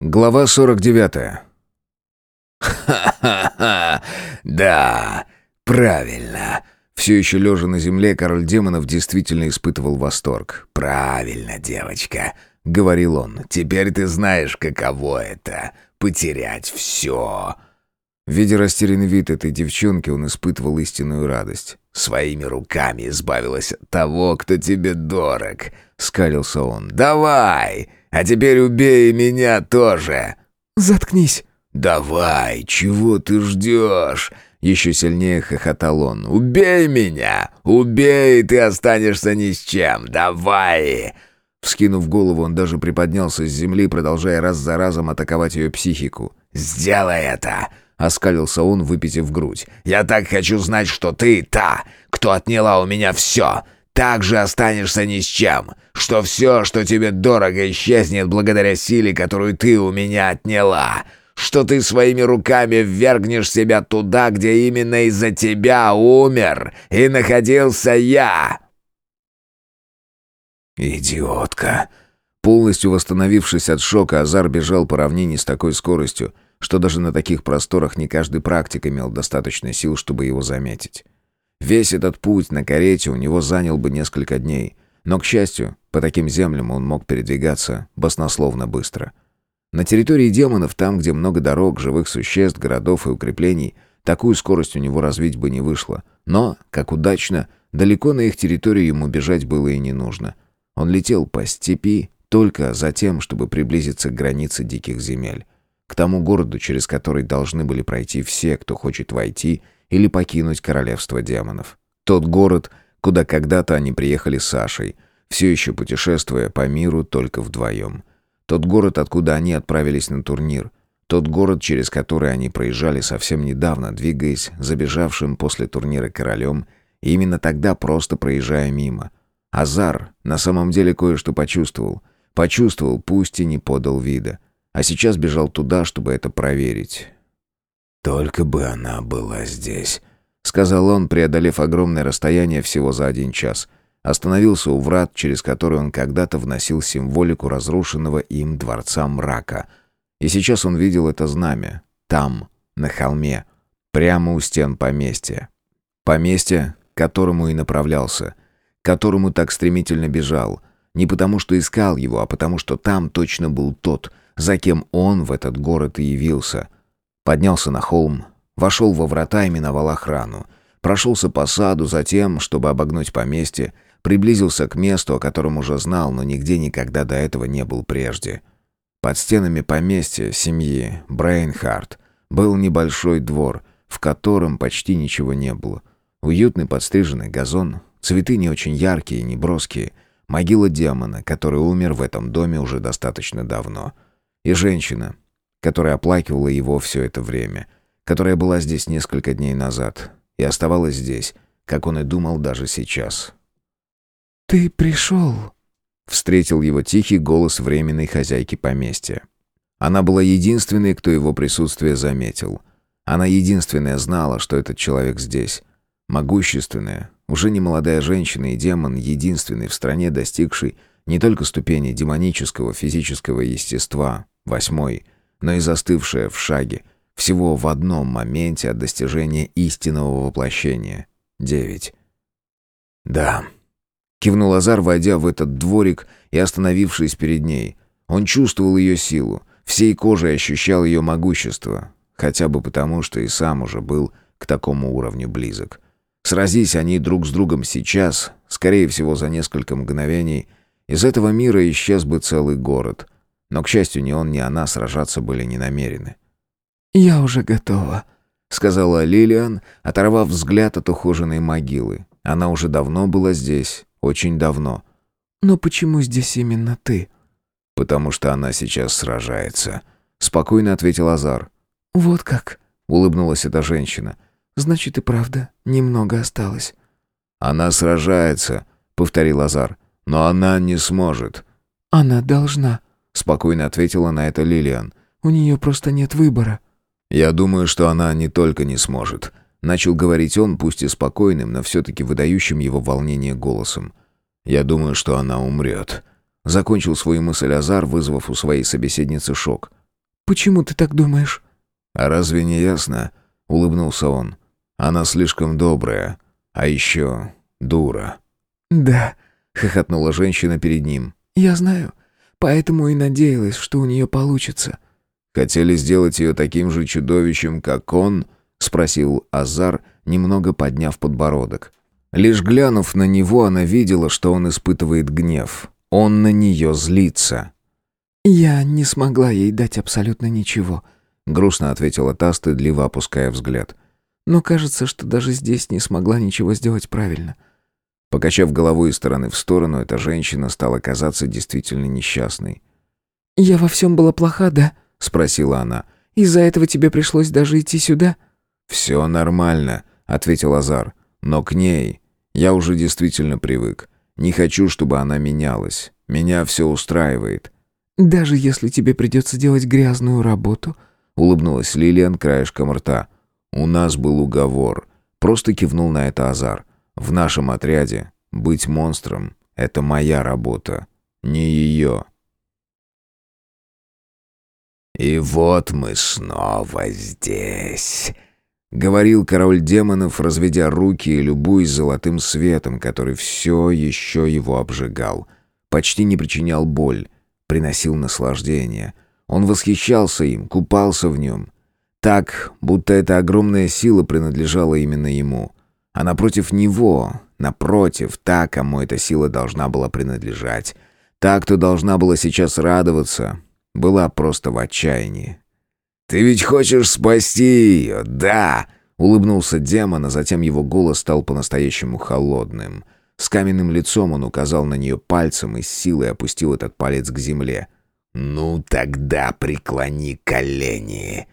Глава 49. «Ха-ха-ха! Да, правильно!» Все еще лежа на земле, король демонов действительно испытывал восторг. «Правильно, девочка!» — говорил он. «Теперь ты знаешь, каково это — потерять все!» Видя растерянный вид этой девчонки, он испытывал истинную радость. «Своими руками избавилась от того, кто тебе дорог!» — скалился он. «Давай! А теперь убей меня тоже!» «Заткнись!» «Давай, чего ты ждешь?» Еще сильнее хохотал он. «Убей меня! Убей, ты останешься ни с чем! Давай!» Вскинув голову, он даже приподнялся с земли, продолжая раз за разом атаковать ее психику. «Сделай это!» Оскалился он, выпитив грудь. «Я так хочу знать, что ты та, кто отняла у меня все. Так же останешься ни с чем. Что все, что тебе дорого, исчезнет благодаря силе, которую ты у меня отняла. Что ты своими руками ввергнешь себя туда, где именно из-за тебя умер и находился я». «Идиотка!» Полностью восстановившись от шока, Азар бежал по равнине с такой скоростью, что даже на таких просторах не каждый практик имел достаточно сил, чтобы его заметить. Весь этот путь на карете у него занял бы несколько дней, но, к счастью, по таким землям он мог передвигаться баснословно быстро. На территории демонов, там, где много дорог, живых существ, городов и укреплений, такую скорость у него развить бы не вышло. Но, как удачно, далеко на их территорию ему бежать было и не нужно. Он летел по степи только за тем, чтобы приблизиться к границе диких земель к тому городу, через который должны были пройти все, кто хочет войти или покинуть королевство демонов. Тот город, куда когда-то они приехали с Сашей, все еще путешествуя по миру только вдвоем. Тот город, откуда они отправились на турнир. Тот город, через который они проезжали совсем недавно, двигаясь забежавшим после турнира королем, и именно тогда просто проезжая мимо. Азар на самом деле кое-что почувствовал. Почувствовал, пусть и не подал вида а сейчас бежал туда, чтобы это проверить. «Только бы она была здесь», — сказал он, преодолев огромное расстояние всего за один час. Остановился у врат, через которые он когда-то вносил символику разрушенного им дворца мрака. И сейчас он видел это знамя. Там, на холме, прямо у стен поместья. Поместье, к которому и направлялся, к которому так стремительно бежал. Не потому, что искал его, а потому, что там точно был тот — за кем он в этот город и явился. Поднялся на холм, вошел во врата и миновал охрану. Прошелся по саду, затем, чтобы обогнуть поместье, приблизился к месту, о котором уже знал, но нигде никогда до этого не был прежде. Под стенами поместья семьи Брейнхарт был небольшой двор, в котором почти ничего не было. Уютный подстриженный газон, цветы не очень яркие и неброские, могила демона, который умер в этом доме уже достаточно давно — и женщина, которая оплакивала его все это время, которая была здесь несколько дней назад и оставалась здесь, как он и думал даже сейчас. «Ты пришел?» — встретил его тихий голос временной хозяйки поместья. Она была единственной, кто его присутствие заметил. Она единственная знала, что этот человек здесь. Могущественная, уже не молодая женщина и демон, единственный в стране, достигший не только ступени демонического физического естества, восьмой, но и застывшая в шаге, всего в одном моменте от достижения истинного воплощения. Девять. «Да», — кивнул Азар, войдя в этот дворик и остановившись перед ней. Он чувствовал ее силу, всей кожей ощущал ее могущество, хотя бы потому, что и сам уже был к такому уровню близок. Сразись они друг с другом сейчас, скорее всего, за несколько мгновений, из этого мира исчез бы целый город — но, к счастью, ни он, ни она сражаться были не намерены. «Я уже готова», — сказала Лилиан, оторвав взгляд от ухоженной могилы. Она уже давно была здесь, очень давно. «Но почему здесь именно ты?» «Потому что она сейчас сражается», — спокойно ответил Азар. «Вот как?» — улыбнулась эта женщина. «Значит и правда, немного осталось». «Она сражается», — повторил Азар. «Но она не сможет». «Она должна», спокойно ответила на это Лилиан. У нее просто нет выбора. Я думаю, что она не только не сможет, начал говорить он, пусть и спокойным, но все-таки выдающим его волнение голосом. Я думаю, что она умрет. Закончил свою мысль Азар, вызвав у своей собеседницы шок. Почему ты так думаешь?» «А разве не ясно?» — улыбнулся он. «Она слишком добрая, а еще дура». «Да», — хохотнула женщина перед ним. «Я знаю. Поэтому и надеялась, что у нее получится». «Хотели сделать ее таким же чудовищем, как он?» — спросил Азар, немного подняв подбородок. Лишь глянув на него, она видела, что он испытывает гнев. Он на нее злится. «Я не смогла ей дать абсолютно ничего», — грустно ответила та, стыдливо опуская взгляд. «Но кажется, что даже здесь не смогла ничего сделать правильно». Покачав головой из стороны в сторону, эта женщина стала казаться действительно несчастной. «Я во всем была плоха, да?» — спросила она. «Из-за этого тебе пришлось даже идти сюда?» «Все нормально», — ответил Азар. «Но к ней я уже действительно привык. Не хочу, чтобы она менялась. Меня все устраивает». «Даже если тебе придется делать грязную работу?» — улыбнулась Лилиан краешком рта. «У нас был уговор». Просто кивнул на это Азар. «В нашем отряде быть монстром — это моя работа, не ее». «И вот мы снова здесь», — говорил король демонов, разведя руки и любуясь золотым светом, который все еще его обжигал. Почти не причинял боль, приносил наслаждение. Он восхищался им, купался в нем. Так, будто эта огромная сила принадлежала именно ему. А напротив него, напротив, та, кому эта сила должна была принадлежать. Та, кто должна была сейчас радоваться, была просто в отчаянии. «Ты ведь хочешь спасти ее, да?» Улыбнулся демон, а затем его голос стал по-настоящему холодным — с каменным лицом он указал на нее пальцем и с силой опустил этот палец к земле. «Ну тогда преклони колени!»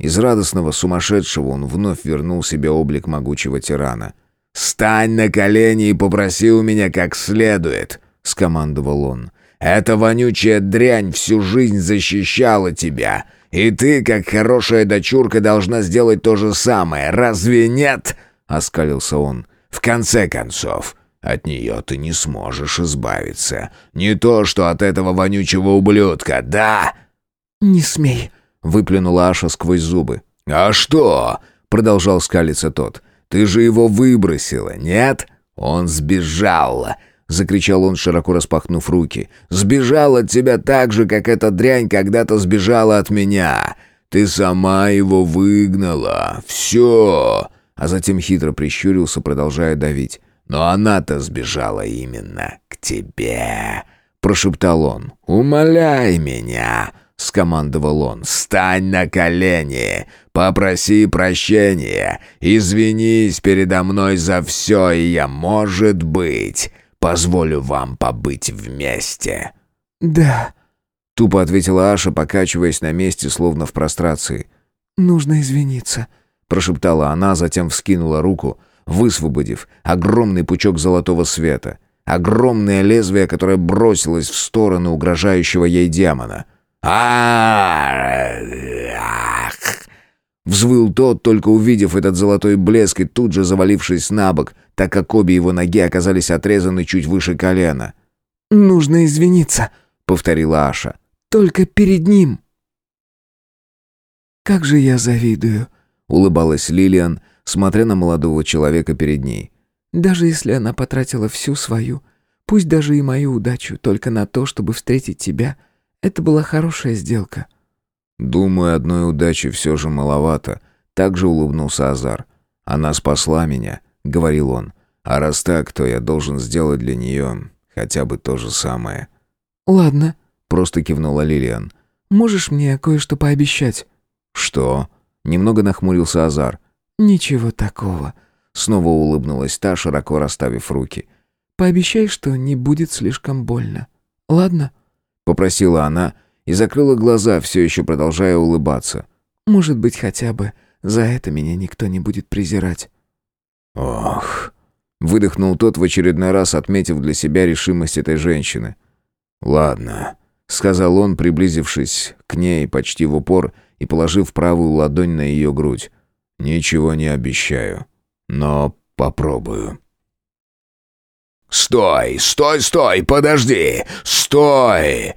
Из радостного сумасшедшего он вновь вернул себе облик могучего тирана. «Стань на колени и попроси у меня как следует!» — скомандовал он. «Эта вонючая дрянь всю жизнь защищала тебя, и ты, как хорошая дочурка, должна сделать то же самое, разве нет?» — оскалился он. «В конце концов, от нее ты не сможешь избавиться. Не то, что от этого вонючего ублюдка, да?» «Не смей», — выплюнула Аша сквозь зубы. «А что?» — продолжал скалиться тот. «Ты же его выбросила, нет? Он сбежал!» — закричал он, широко распахнув руки. «Сбежал от тебя так же, как эта дрянь когда-то сбежала от меня. Ты сама его выгнала. Все!» А затем хитро прищурился, продолжая давить. Но она-то сбежала именно к тебе», — прошептал он. «Умоляй меня», — скомандовал он. «Стань на колени, попроси прощения, извинись передо мной за все, и я, может быть, позволю вам побыть вместе». «Да», — тупо ответила Аша, покачиваясь на месте, словно в прострации. «Нужно извиниться», — прошептала она, затем вскинула руку — высвободив огромный пучок золотого света, огромное лезвие, которое бросилось в сторону угрожающего ей демона. «Ах!» Взвыл тот, только увидев этот золотой блеск и тут же завалившись на бок, так как обе его ноги оказались отрезаны чуть выше колена. «Нужно извиниться», — повторила Аша. «Только перед ним». «Как же я завидую», — улыбалась Лилиан, смотря на молодого человека перед ней. «Даже если она потратила всю свою, пусть даже и мою удачу, только на то, чтобы встретить тебя, это была хорошая сделка». «Думаю, одной удачи все же маловато», — также улыбнулся Азар. «Она спасла меня», — говорил он. «А раз так, то я должен сделать для нее хотя бы то же самое». «Ладно», — просто кивнула Лилиан. «Можешь мне кое-что пообещать?» «Что?» — немного нахмурился Азар. «Ничего такого», — снова улыбнулась та, широко расставив руки. «Пообещай, что не будет слишком больно. Ладно?» — попросила она и закрыла глаза, все еще продолжая улыбаться. «Может быть, хотя бы за это меня никто не будет презирать». «Ох!» — выдохнул тот в очередной раз, отметив для себя решимость этой женщины. «Ладно», — сказал он, приблизившись к ней почти в упор и положив правую ладонь на ее грудь. Ничего не обещаю, но попробую. «Стой! Стой! Стой! Подожди! Стой!»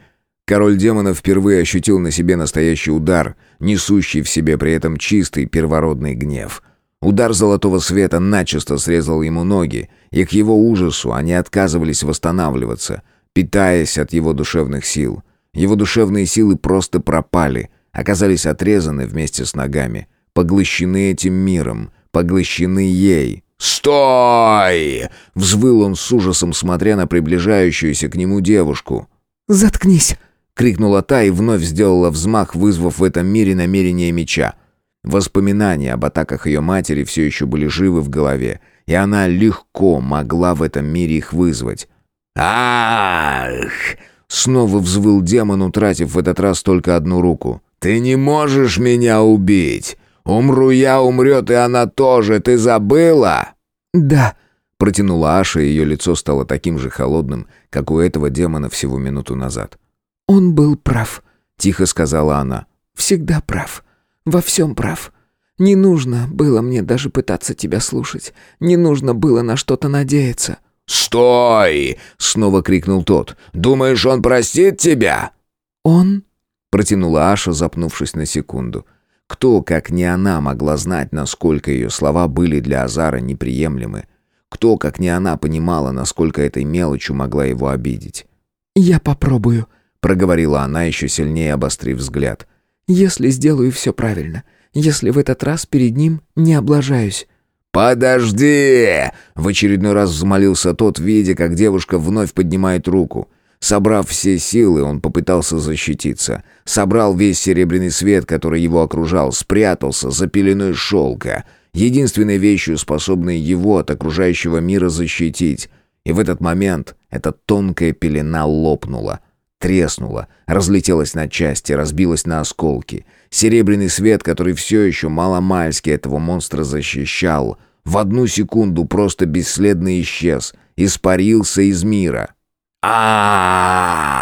Король демонов впервые ощутил на себе настоящий удар, несущий в себе при этом чистый первородный гнев. Удар золотого света начисто срезал ему ноги, и к его ужасу они отказывались восстанавливаться, питаясь от его душевных сил. Его душевные силы просто пропали, оказались отрезаны вместе с ногами, поглощены этим миром, поглощены ей. «Стой!» — взвыл он с ужасом, смотря на приближающуюся к нему девушку. «Заткнись!» — крикнула та и вновь сделала взмах, вызвав в этом мире намерение меча. Воспоминания об атаках ее матери все еще были живы в голове, и она легко могла в этом мире их вызвать. «Ах!» — снова взвыл демон, утратив в этот раз только одну руку. «Ты не можешь меня убить! Умру я, умрет и она тоже, ты забыла?» «Да», — протянула Аша, и ее лицо стало таким же холодным, как у этого демона всего минуту назад. «Он был прав», — тихо сказала она. «Всегда прав. Во всем прав. Не нужно было мне даже пытаться тебя слушать. Не нужно было на что-то надеяться». «Стой!» — снова крикнул тот. «Думаешь, он простит тебя?» «Он?» — протянула Аша, запнувшись на секунду. Кто, как не она, могла знать, насколько ее слова были для Азара неприемлемы? Кто, как не она, понимала, насколько этой мелочью могла его обидеть? «Я попробую», проговорила она, еще сильнее обострив взгляд. «Если сделаю все правильно, если в этот раз перед ним не облажаюсь». «Подожди!» — в очередной раз взмолился тот, видя, как девушка вновь поднимает руку. Собрав все силы, он попытался защититься. Собрал весь серебряный свет, который его окружал, спрятался за пеленой шелка, единственной вещью, способной его от окружающего мира защитить. И в этот момент эта тонкая пелена лопнула — треснула, разлетелась на части, разбилась на осколки. Серебряный свет, который все еще маломальски этого монстра защищал, в одну секунду просто бесследно исчез, испарился из мира. А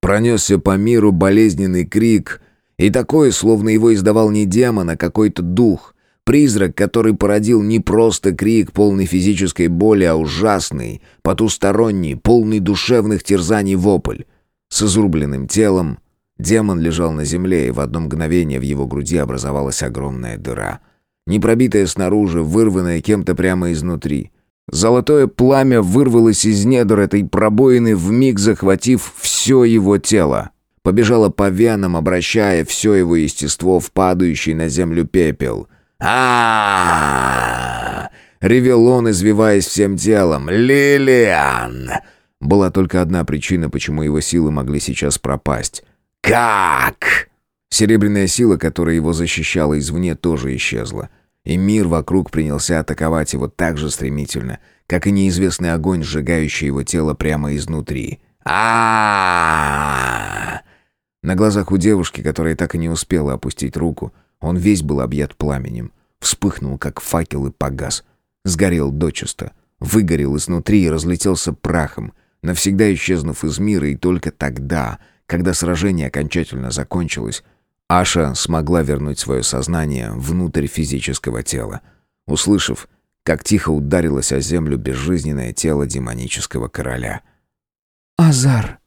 Пронесся по миру болезненный крик, и такой, словно его издавал не демон, а какой-то дух — Призрак, который породил не просто крик, полный физической боли, а ужасный, потусторонний, полный душевных терзаний вопль. С изрубленным телом демон лежал на земле, и в одно мгновение в его груди образовалась огромная дыра. Не пробитая снаружи, вырванная кем-то прямо изнутри. Золотое пламя вырвалось из недр этой пробоины, вмиг захватив все его тело. Побежало по венам, обращая все его естество в падающий на землю пепел — а Ревел он, извиваясь всем телом. «Лилиан!» Была только одна причина, почему его силы могли сейчас пропасть. «Как?» Серебряная сила, которая его защищала извне, тоже исчезла. И мир вокруг принялся атаковать его так же стремительно, как и неизвестный огонь, сжигающий его тело прямо изнутри. а На глазах у девушки, которая так и не успела опустить руку, он весь был объят пламенем. Вспыхнул, как факел, и погас. Сгорел дочисто. Выгорел изнутри и разлетелся прахом, навсегда исчезнув из мира, и только тогда, когда сражение окончательно закончилось, Аша смогла вернуть свое сознание внутрь физического тела, услышав, как тихо ударилось о землю безжизненное тело демонического короля. «Азар!»